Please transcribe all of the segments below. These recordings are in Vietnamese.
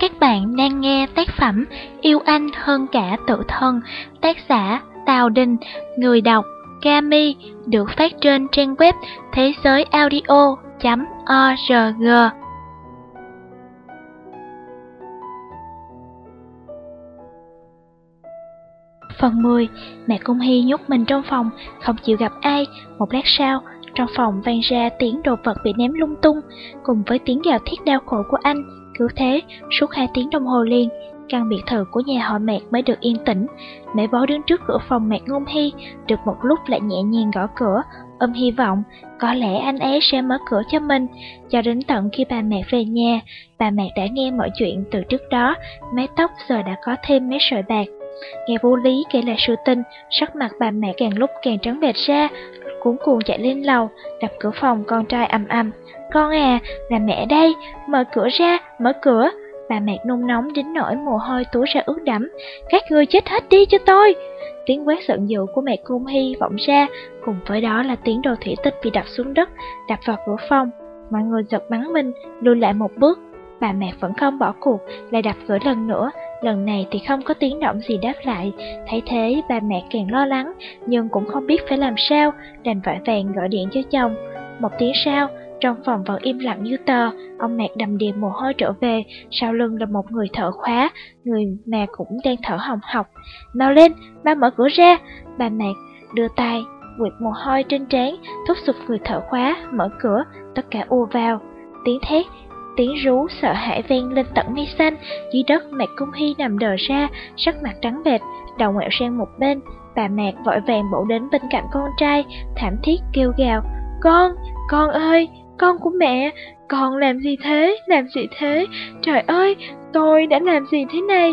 Các bạn đang nghe tác phẩm Yêu Anh Hơn Cả Tự Thân, tác giả Tào Đình, người đọc Kami, được phát trên trang web thế giới audio.org. Phần 10, mẹ Cung Hy nhúc mình trong phòng, không chịu gặp ai. Một lát sau, trong phòng vang ra tiếng đồ vật bị ném lung tung, cùng với tiếng gào thiết đau khổ của anh. Cứ thế, suốt hai tiếng đồng hồ liền, căn biệt thự của nhà họ Mạc mới được yên tĩnh. Mẹ bó đứng trước cửa phòng Mạc Ngôn Hy, được một lúc lại nhẹ nhàng gõ cửa, ôm hy vọng có lẽ anh ấy sẽ mở cửa cho mình. Cho đến tận khi bà Mạc về nhà, bà Mạc đã nghe mọi chuyện từ trước đó, mái tóc giờ đã có thêm mấy sợi bạc. Nghe vô lý kể lại sự tình, sắc mặt bà mẹ càng lúc càng trắng bệch ra, cuốn cuồng chạy lên lầu, đập cửa phòng con trai ầm ầm. Con à, là mẹ đây, mở cửa ra, mở cửa. Bà mẹ nôn nóng đến nỗi mồ hôi túa ra ướt đẫm. Các ngươi chết hết đi cho tôi. Tiếng quát giận dữ của mẹ Cung Hy vọng ra, cùng với đó là tiếng đồ thủy tích bị đập xuống đất, đập vào cửa phòng. Mọi người giật bắn mình, lùi lại một bước. Bà mẹ vẫn không bỏ cuộc, lại đập cửa lần nữa, Lần này thì không có tiếng động gì đáp lại, thấy thế bà mẹ càng lo lắng, nhưng cũng không biết phải làm sao, đành vội vàng gọi điện cho chồng. Một tiếng sau, trong phòng vẫn im lặng như tờ, ông Mạc đầm đìa mồ hôi trở về, sau lưng là một người thở khóa, người mà cũng đang thở hồng hộc. Mau lên, ba mở cửa ra, bà Mạc đưa tay, quệt mồ hôi trên trán, thúc giục người thở khóa, mở cửa, tất cả ùa vào. Tiếng thét Tiếng rú sợ hãi vang lên tận mây xanh, dưới đất mạc cung hy nằm đờ ra, sắc mặt trắng bệch, đầu ngoẹo sang một bên. Bà mạc vội vàng bổ đến bên cạnh con trai, thảm thiết kêu gào, Con, con ơi, con của mẹ, con làm gì thế, làm gì thế, trời ơi, tôi đã làm gì thế này?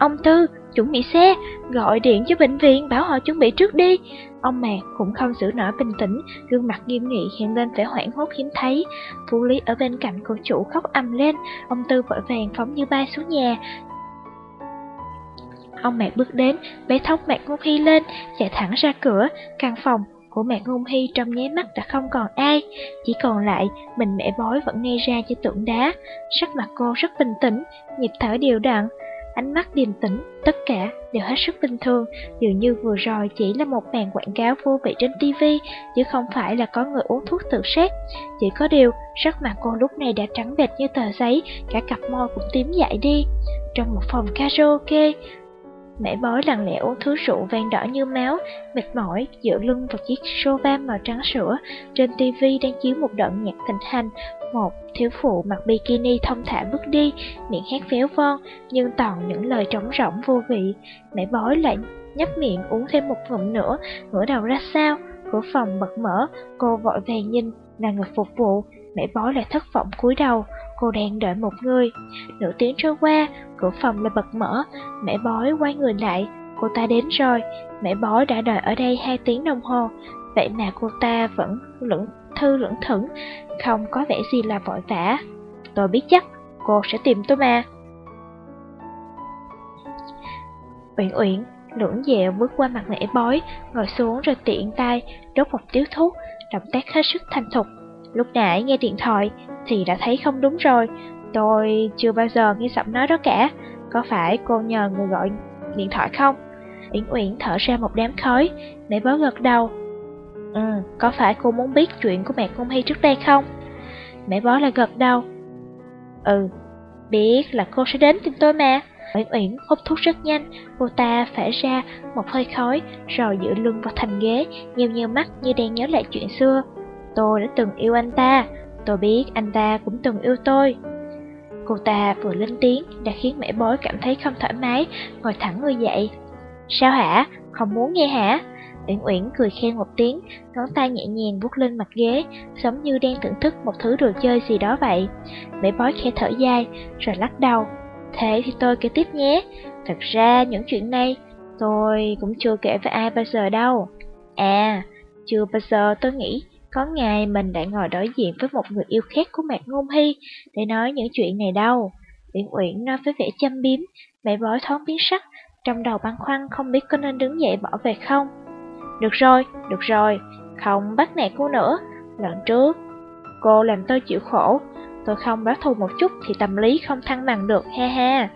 Ông Tư, chuẩn bị xe, gọi điện cho bệnh viện bảo họ chuẩn bị trước đi. Ông Mạc cũng không giữ nổi bình tĩnh, gương mặt nghiêm nghị hiện lên vẻ hoảng hốt hiếm thấy. Phú Lý ở bên cạnh cô chủ khóc ầm lên, ông Tư vội vàng phóng như bay xuống nhà. Ông Mạc bước đến, bế thóc Mạc Ngôn Hy lên, chạy thẳng ra cửa, căn phòng của Mạc Ngôn Hy trong nháy mắt đã không còn ai, chỉ còn lại mình mẹ bói vẫn ngay ra cho tượng đá. Sắc mặt cô rất bình tĩnh, nhịp thở đều đặn, ánh mắt điềm tĩnh, tất cả đều hết sức bình thường, dường như vừa rồi chỉ là một màn quảng cáo vô vị trên TV, chứ không phải là có người uống thuốc tự sát. Chỉ có điều, sắc mặt cô lúc này đã trắng bệch như tờ giấy, cả cặp môi cũng tím dại đi. Trong một phòng karaoke, Mẹ bói lặng lẽ uống thứ rượu vàng đỏ như máu, mệt mỏi, dựa lưng vào chiếc sofa màu trắng sữa. Trên tivi đang chiếu một đoạn nhạc thịnh hành, một thiếu phụ mặc bikini thông thả bước đi, miệng hát véo von, nhưng toàn những lời trống rỗng vô vị. Mẹ bói lại nhấp miệng uống thêm một ngụm nữa, ngửa đầu ra sao, cửa phòng bật mở, cô vội vàng nhìn, là người phục vụ, mẹ bói lại thất vọng cúi đầu, cô đang đợi một người. Nửa tiếng trôi qua, cửa phòng lại bật mở, mẹ bói quay người lại, cô ta đến rồi, mẹ bói đã đợi ở đây hai tiếng đồng hồ, vậy mà cô ta vẫn lững thư lững thững, không có vẻ gì là vội vã. Tôi biết chắc, cô sẽ tìm tôi mà. Uyển Uyển lưỡng dẹo bước qua mặt mẹ bói, ngồi xuống rồi tiện tay, đốt một điếu thuốc, động tác hết sức thành thục. Lúc nãy nghe điện thoại thì đã thấy không đúng rồi, tôi chưa bao giờ nghe giọng nói đó cả, có phải cô nhờ người gọi điện thoại không? Uyển Uyển thở ra một đám khói, mẹ bói gật đầu. Ừ, có phải cô muốn biết chuyện của mẹ Cung Hy trước đây không? Mẹ bói là gật đầu. Ừ, biết là cô sẽ đến tìm tôi mà. Uyển Uyển hút thuốc rất nhanh, cô ta phải ra một hơi khói, rồi dựa lưng vào thành ghế, nhiều nhiều mắt như đang nhớ lại chuyện xưa. Tôi đã từng yêu anh ta, tôi biết anh ta cũng từng yêu tôi. Cô ta vừa lên tiếng đã khiến mẹ bói cảm thấy không thoải mái, ngồi thẳng người dậy. Sao hả? Không muốn nghe hả? Uyển Uyển cười khen một tiếng, ngón tay nhẹ nhàng vuốt lên mặt ghế, giống như đang thưởng thức một thứ đồ chơi gì đó vậy. Mẹ bói khẽ thở dài, rồi lắc đầu. Thế thì tôi kể tiếp nhé. Thật ra những chuyện này tôi cũng chưa kể với ai bao giờ đâu. À, chưa bao giờ tôi nghĩ có ngày mình đã ngồi đối diện với một người yêu khác của Mạc Ngôn Hy để nói những chuyện này đâu. Uyển Uyển nói với vẻ châm biếm, mẹ bói thoáng biến sắc, trong đầu băn khoăn không biết có nên đứng dậy bỏ về không. Được rồi, được rồi, không bắt nạt cô nữa. Lần trước, cô làm tôi chịu khổ, tôi không báo thù một chút thì tâm lý không thăng bằng được, ha ha.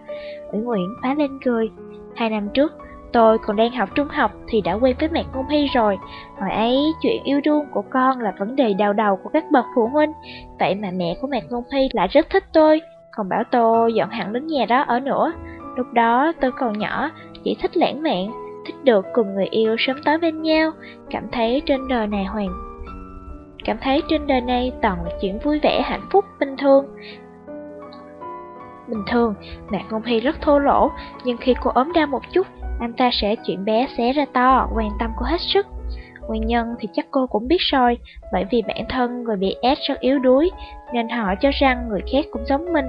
Nguyễn Nguyễn phá lên cười. Hai năm trước, tôi còn đang học trung học thì đã quen với mẹ Ngôn Hy rồi. Hồi ấy, chuyện yêu đương của con là vấn đề đau đầu của các bậc phụ huynh. Vậy mà mẹ của mẹ Ngôn Hy lại rất thích tôi, còn bảo tôi dọn hẳn đến nhà đó ở nữa. Lúc đó tôi còn nhỏ, chỉ thích lãng mạn, thích được cùng người yêu sớm tối bên nhau, cảm thấy trên đời này hoàn cảm thấy trên đời này toàn là chuyện vui vẻ hạnh phúc bình thường. Bình thường, Mạc Ngôn Hy rất thô lỗ, nhưng khi cô ốm đau một chút, anh ta sẽ chuyện bé xé ra to, quan tâm cô hết sức. Nguyên nhân thì chắc cô cũng biết rồi, bởi vì bản thân người bị ép rất yếu đuối, nên họ cho rằng người khác cũng giống mình.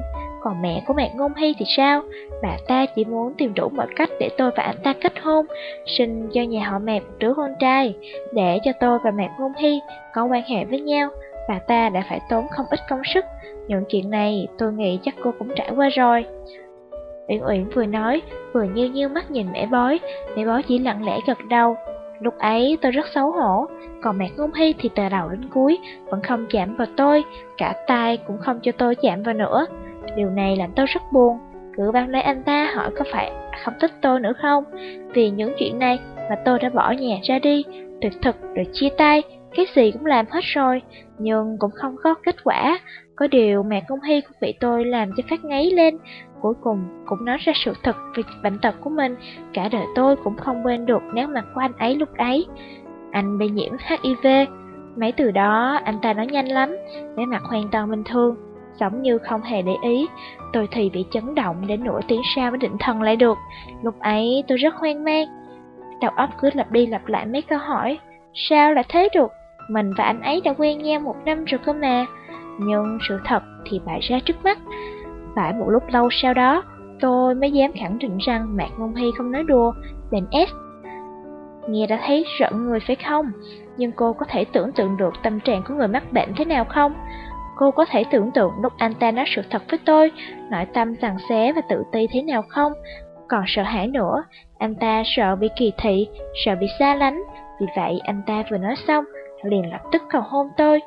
Còn mẹ của mẹ Ngôn Hy thì sao? Bà ta chỉ muốn tìm đủ mọi cách để tôi và anh ta kết hôn, sinh cho nhà họ mẹ một đứa con trai, để cho tôi và mẹ Ngôn Hy có quan hệ với nhau. Bà ta đã phải tốn không ít công sức, những chuyện này tôi nghĩ chắc cô cũng trải qua rồi. Uyển Uyển vừa nói, vừa như như mắt nhìn mẹ bói, mẹ bói chỉ lặng lẽ gật đầu. Lúc ấy tôi rất xấu hổ, còn mẹ Ngôn Hy thì từ đầu đến cuối vẫn không chạm vào tôi, cả tay cũng không cho tôi chạm vào nữa. Điều này làm tôi rất buồn, cứ bám lấy anh ta hỏi có phải không thích tôi nữa không. Vì những chuyện này mà tôi đã bỏ nhà ra đi, tuyệt thực rồi chia tay, cái gì cũng làm hết rồi, nhưng cũng không có kết quả. Có điều mẹ Công Hy cũng bị tôi làm cho phát ngấy lên, cuối cùng cũng nói ra sự thật về bệnh tật của mình. Cả đời tôi cũng không quên được nét mặt của anh ấy lúc ấy. Anh bị nhiễm HIV, mấy từ đó anh ta nói nhanh lắm, vẻ mặt hoàn toàn bình thường, giống như không hề để ý. Tôi thì bị chấn động đến nửa tiếng sau mới định thần lại được. Lúc ấy tôi rất hoang mang. Đầu óc cứ lặp đi lặp lại mấy câu hỏi. Sao lại thế được? Mình và anh ấy đã quen nhau một năm rồi cơ mà. Nhưng sự thật thì bại ra trước mắt. Phải một lúc lâu sau đó, tôi mới dám khẳng định rằng Mạc Ngôn Hy không nói đùa, bệnh S. Nghe đã thấy rợn người phải không? Nhưng cô có thể tưởng tượng được tâm trạng của người mắc bệnh thế nào không? Cô có thể tưởng tượng lúc anh ta nói sự thật với tôi, nội tâm rằng xé và tự ti thế nào không? Còn sợ hãi nữa, anh ta sợ bị kỳ thị, sợ bị xa lánh. Vì vậy anh ta vừa nói xong, liền lập tức cầu hôn tôi.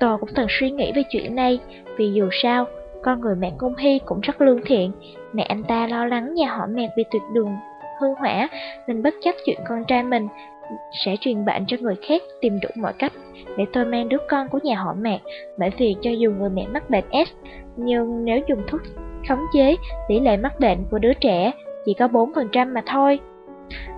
Tôi cũng từng suy nghĩ về chuyện này, vì dù sao, con người mẹ Cung Hy cũng rất lương thiện. Mẹ anh ta lo lắng nhà họ mẹ bị tuyệt đường hư hỏa, nên bất chấp chuyện con trai mình sẽ truyền bệnh cho người khác tìm đủ mọi cách để tôi mang đứa con của nhà họ mẹ, bởi vì cho dù người mẹ mắc bệnh S, nhưng nếu dùng thuốc khống chế, tỷ lệ mắc bệnh của đứa trẻ chỉ có 4% mà thôi.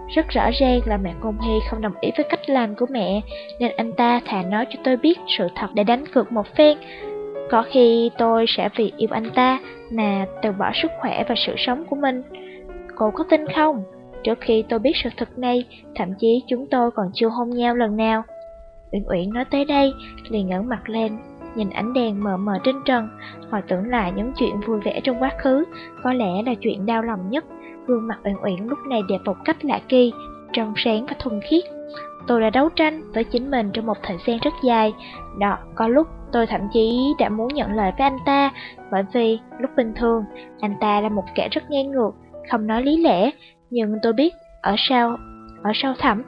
Rất rõ ràng là mẹ Công Hy không đồng ý với cách làm của mẹ, nên anh ta thà nói cho tôi biết sự thật để đánh cược một phen. Có khi tôi sẽ vì yêu anh ta mà từ bỏ sức khỏe và sự sống của mình. Cô có tin không? Trước khi tôi biết sự thật này, thậm chí chúng tôi còn chưa hôn nhau lần nào. Uyển Uyển nói tới đây, liền ngẩng mặt lên, nhìn ánh đèn mờ mờ trên trần, hồi tưởng lại những chuyện vui vẻ trong quá khứ, có lẽ là chuyện đau lòng nhất. Gương mặt Uyển Uyển lúc này đẹp một cách lạ kỳ, trong sáng và thuần khiết. Tôi đã đấu tranh với chính mình trong một thời gian rất dài. Đó, có lúc tôi thậm chí đã muốn nhận lời với anh ta, bởi vì lúc bình thường, anh ta là một kẻ rất ngang ngược, không nói lý lẽ, nhưng tôi biết ở sau, ở sau thẳm,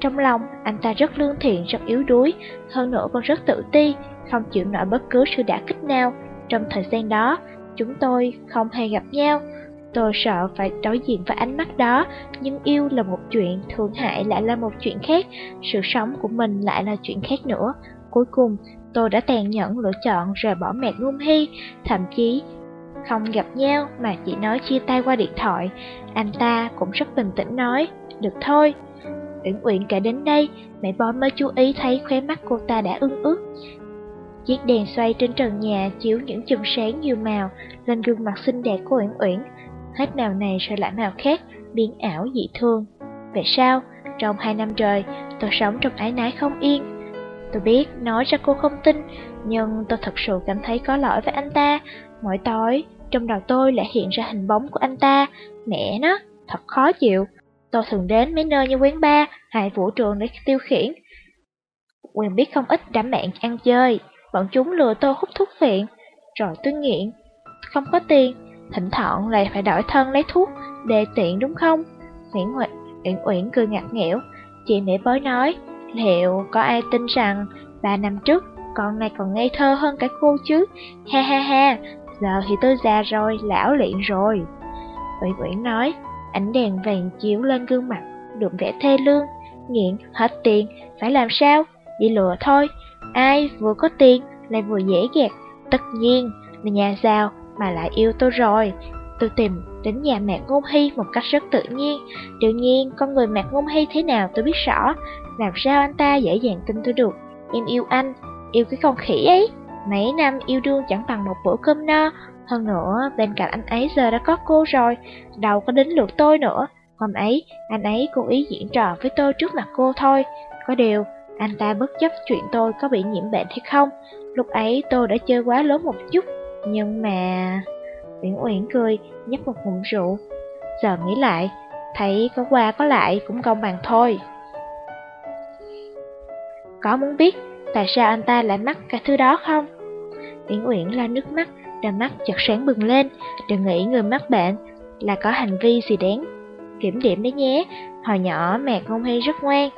trong lòng anh ta rất lương thiện, rất yếu đuối, hơn nữa còn rất tự ti, không chịu nổi bất cứ sự đả kích nào. Trong thời gian đó, chúng tôi không hề gặp nhau. Tôi sợ phải đối diện với ánh mắt đó, nhưng yêu là một chuyện, thương hại lại là một chuyện khác, sự sống của mình lại là chuyện khác nữa. Cuối cùng, tôi đã tàn nhẫn lựa chọn rời bỏ mẹ Ngôn Hy, thậm chí không gặp nhau mà chỉ nói chia tay qua điện thoại. Anh ta cũng rất bình tĩnh nói, được thôi. Uyển Uyển kể đến đây, mẹ Bon mới chú ý thấy khóe mắt cô ta đã ưng ướt. Chiếc đèn xoay trên trần nhà chiếu những chùm sáng nhiều màu lên gương mặt xinh đẹp của Uyển Uyển. Hết màu này rồi lại màu khác, biến ảo dị thương. Vậy sao? Trong hai năm trời, tôi sống trong ái nái không yên. Tôi biết nói ra cô không tin, nhưng tôi thật sự cảm thấy có lỗi với anh ta. Mỗi tối, trong đầu tôi lại hiện ra hình bóng của anh ta. Mẹ nó, thật khó chịu. Tôi thường đến mấy nơi như quán bar, hay vũ trường để tiêu khiển. Quyền biết không ít đám bạn ăn chơi, bọn chúng lừa tôi hút thuốc phiện rồi tôi nghiện. Không có tiền, thỉnh thoảng lại phải đổi thân lấy thuốc, để tiện đúng không? Nguyễn Nguyễn Nguyễn Uyển cười ngặt nghẽo, chị mẹ bói nói, liệu có ai tin rằng ba năm trước con này còn ngây thơ hơn cả cô chứ. Ha ha ha, giờ thì tôi già rồi, lão luyện rồi. Uyển Uyển nói, ánh đèn vàng chiếu lên gương mặt, đụng vẻ thê lương, nghiện, hết tiền, phải làm sao? Đi lừa thôi, ai vừa có tiền lại vừa dễ gạt, tất nhiên là nhà giàu mà lại yêu tôi rồi. Tôi tìm đến nhà mẹ Ngôn Hy một cách rất tự nhiên. Đương nhiên, con người mẹ Ngôn Hy thế nào tôi biết rõ. Làm sao anh ta dễ dàng tin tôi được. Em yêu anh, yêu cái con khỉ ấy. Mấy năm yêu đương chẳng bằng một bữa cơm no. Hơn nữa, bên cạnh anh ấy giờ đã có cô rồi, đâu có đến lượt tôi nữa. Hôm ấy, anh ấy cố ý diễn trò với tôi trước mặt cô thôi. Có điều, anh ta bất chấp chuyện tôi có bị nhiễm bệnh hay không. Lúc ấy tôi đã chơi quá lớn một chút, nhưng mà... Uyển Uyển cười, nhấp một ngụm rượu. Giờ nghĩ lại, thấy có qua có lại cũng công bằng thôi. Có muốn biết tại sao anh ta lại mắc cái thứ đó không? Yến Uyển la nước mắt, đôi mắt chợt sáng bừng lên. Đừng nghĩ người mắc bệnh là có hành vi gì đáng kiểm điểm đấy nhé. Hồi nhỏ mẹ Ngôn Hy rất ngoan,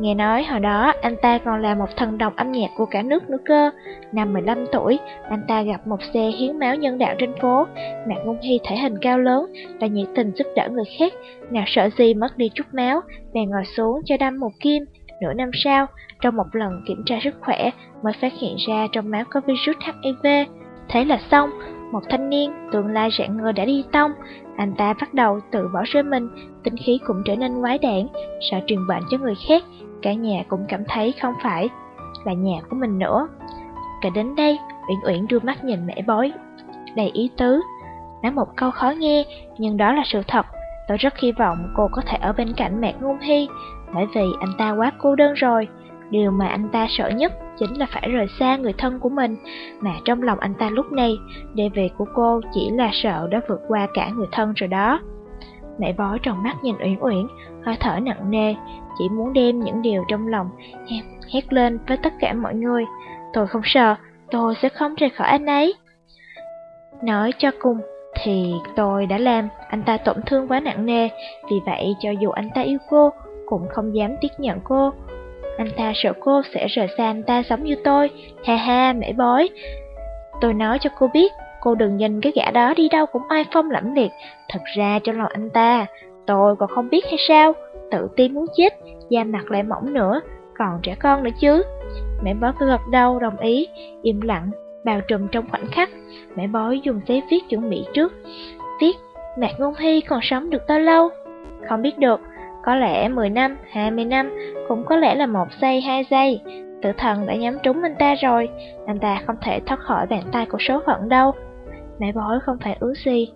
Nghe nói hồi đó anh ta còn là một thần đồng âm nhạc của cả nước nữa cơ. Năm 15 tuổi, anh ta gặp một xe hiến máu nhân đạo trên phố. Mạc Ngôn Hy thể hình cao lớn và nhiệt tình giúp đỡ người khác. Nào sợ gì mất đi chút máu, bèn ngồi xuống cho đâm một kim. Nửa năm sau, trong một lần kiểm tra sức khỏe mới phát hiện ra trong máu có virus HIV. Thế là xong, một thanh niên tương lai rạng ngơ đã đi tông. Anh ta bắt đầu tự bỏ rơi mình, tính khí cũng trở nên quái đản, sợ truyền bệnh cho người khác, Cả nhà cũng cảm thấy không phải là nhà của mình nữa. Cả đến đây, Uyển Uyển đưa mắt nhìn mẹ bói, đầy ý tứ. Nói một câu khó nghe, nhưng đó là sự thật. Tôi rất hy vọng cô có thể ở bên cạnh mẹ Ngôn Hy, bởi vì anh ta quá cô đơn rồi. Điều mà anh ta sợ nhất chính là phải rời xa người thân của mình, mà trong lòng anh ta lúc này, đề về của cô chỉ là sợ đã vượt qua cả người thân rồi đó. Mẹ bói tròn mắt nhìn Uyển Uyển, hơi thở nặng nề, chỉ muốn đem những điều trong lòng hét lên với tất cả mọi người. Tôi không sợ, tôi sẽ không rời khỏi anh ấy. Nói cho cùng, thì tôi đã làm anh ta tổn thương quá nặng nề, vì vậy cho dù anh ta yêu cô, cũng không dám tiếp nhận cô. Anh ta sợ cô sẽ rời xa anh ta giống như tôi, ha ha, mẹ bói. Tôi nói cho cô biết, cô đừng nhìn cái gã đó đi đâu cũng ai phong lẫm liệt, thật ra trong lòng anh ta, tôi còn không biết hay sao tự ti muốn chết, da mặt lại mỏng nữa, còn trẻ con nữa chứ. Mẹ bói cứ gật đầu đồng ý, im lặng, bao trùm trong khoảnh khắc. Mẹ bói dùng giấy viết chuẩn bị trước. Viết, Mạc Ngôn Hy còn sống được bao lâu? Không biết được, có lẽ 10 năm, 20 năm, cũng có lẽ là một giây, hai giây. Tử thần đã nhắm trúng anh ta rồi, anh ta không thể thoát khỏi bàn tay của số phận đâu. Mẹ bói không phải ứ gì.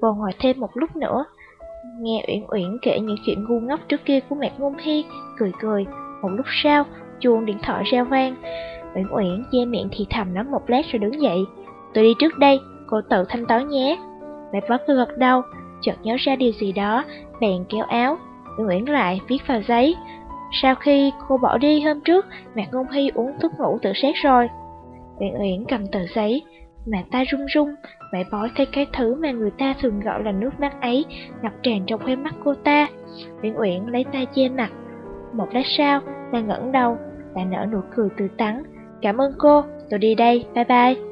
Vô ngồi thêm một lúc nữa, Nghe Uyển Uyển kể những chuyện ngu ngốc trước kia của mẹ Ngôn Hy, cười cười. Một lúc sau, chuông điện thoại reo vang. Uyển Uyển che miệng thì thầm nói một lát rồi đứng dậy. Tôi đi trước đây, cô tự thanh toán nhé. Mẹ bói cứ gật đầu, chợt nhớ ra điều gì đó, bèn kéo áo. Nguyễn lại viết vào giấy. Sau khi cô bỏ đi hôm trước, mẹ Ngôn Hy uống thuốc ngủ tự sát rồi. Uyển Uyển cầm tờ giấy, mà ta run run, mẹ bói thấy cái thứ mà người ta thường gọi là nước mắt ấy ngập tràn trong khóe mắt cô ta. Uyển Uyển lấy tay che mặt. Một lát sau, ta ngẩng đầu, ta nở nụ cười tươi tắn. Cảm ơn cô, tôi đi đây, bye bye.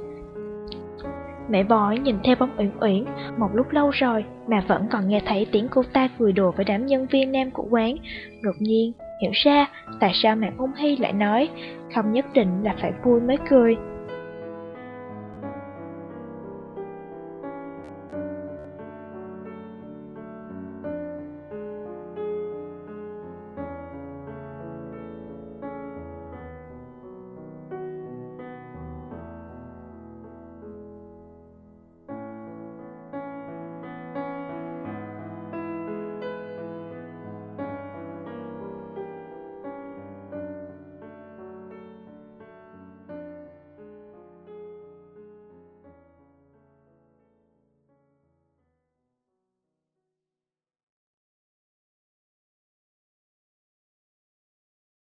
Mẹ bói nhìn theo bóng Uyển Uyển một lúc lâu rồi mà vẫn còn nghe thấy tiếng cô ta cười đùa với đám nhân viên nam của quán. Đột nhiên, hiểu ra tại sao mẹ phong Hy lại nói không nhất định là phải vui mới cười.